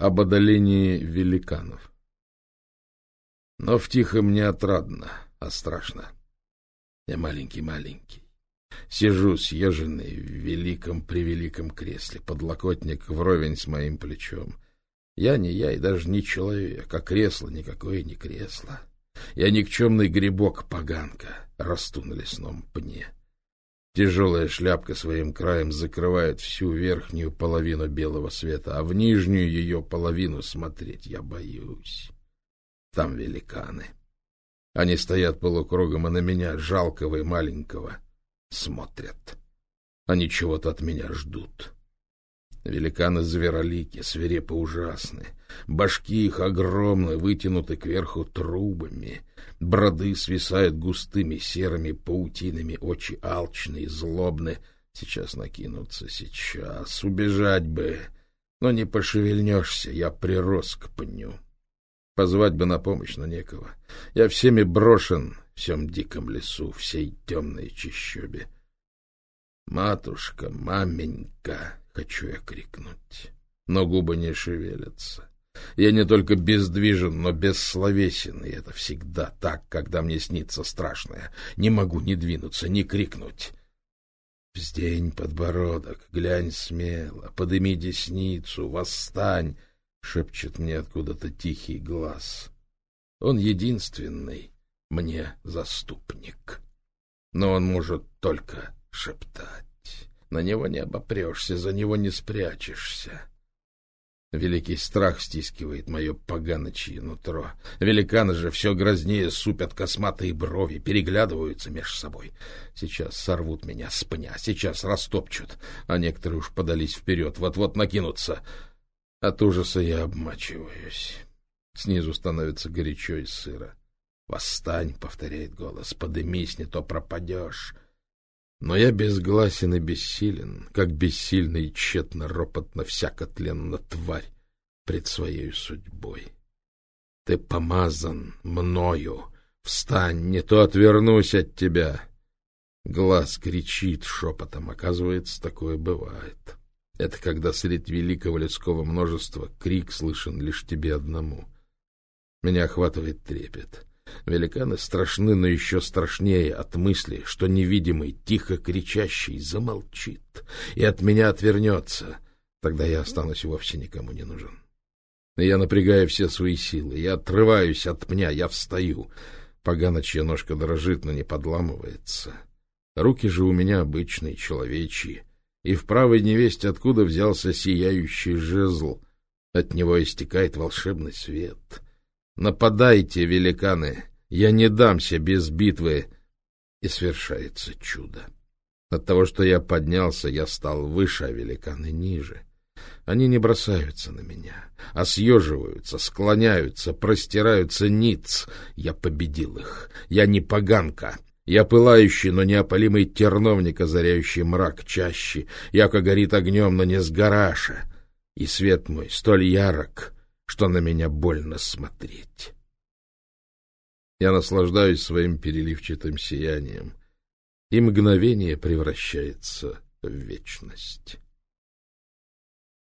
об одолении великанов. Но в тихом не отрадно, а страшно. Я маленький-маленький. Сижу съеженный в великом-превеликом кресле, подлокотник вровень с моим плечом. Я не я и даже не человек, а кресло никакое не кресло. Я никчемный грибок-поганка, расту на лесном пне. Тяжелая шляпка своим краем закрывает всю верхнюю половину белого света, а в нижнюю ее половину смотреть я боюсь. Там великаны. Они стоят полукругом, и на меня, жалкого и маленького, смотрят. Они чего-то от меня ждут. Великаны зверолики, свирепо ужасны. Башки их огромны, вытянуты кверху трубами. Броды свисают густыми серыми паутинами, очи алчные, злобны. Сейчас накинуться, сейчас. Убежать бы. Но не пошевельнешься, я прирос к пню. Позвать бы на помощь, но некого. Я всеми брошен в всем диком лесу, всей темной чащобе. «Матушка, маменька!» — хочу я крикнуть. Но губы не шевелятся. Я не только бездвижен, но бессловесен, и это всегда так, когда мне снится страшное. Не могу ни двинуться, ни крикнуть. Вздень подбородок, глянь смело, подыми десницу, восстань, — шепчет мне откуда-то тихий глаз. Он единственный мне заступник. Но он может только шептать. На него не обопрешься, за него не спрячешься. Великий страх стискивает мое поганочье нутро. Великаны же все грознее супят косматые брови, переглядываются меж собой. Сейчас сорвут меня с пня, сейчас растопчут, а некоторые уж подались вперед, вот-вот накинутся. От ужаса я обмачиваюсь. Снизу становится горячо и сыро. «Восстань!» — повторяет голос. «Подымись, не то пропадешь!» Но я безгласен и бессилен, как бессильный и тщетно ропотно всяко тленно тварь пред своей судьбой. Ты помазан мною, встань, не то отвернусь от тебя. Глаз кричит шепотом, оказывается, такое бывает. Это когда среди великого людского множества крик слышен лишь тебе одному. Меня охватывает трепет. Великаны страшны, но еще страшнее от мысли, что невидимый, тихо кричащий замолчит и от меня отвернется. Тогда я останусь вовсе никому не нужен. Я напрягаю все свои силы, я отрываюсь от пня, я встаю. Поганочья ножка дрожит, но не подламывается. Руки же у меня обычные, человечьи, и в правой невесте откуда взялся сияющий жезл. От него истекает волшебный свет — Нападайте, великаны, я не дамся без битвы. И свершается чудо. От того, что я поднялся, я стал выше, а великаны ниже. Они не бросаются на меня, а съеживаются, склоняются, простираются ниц. Я победил их. Я не поганка. Я пылающий, но неопалимый терновник, озаряющий мрак чаще. Яко горит огнем, но не сгораша. И свет мой столь ярок, что на меня больно смотреть. Я наслаждаюсь своим переливчатым сиянием, и мгновение превращается в вечность.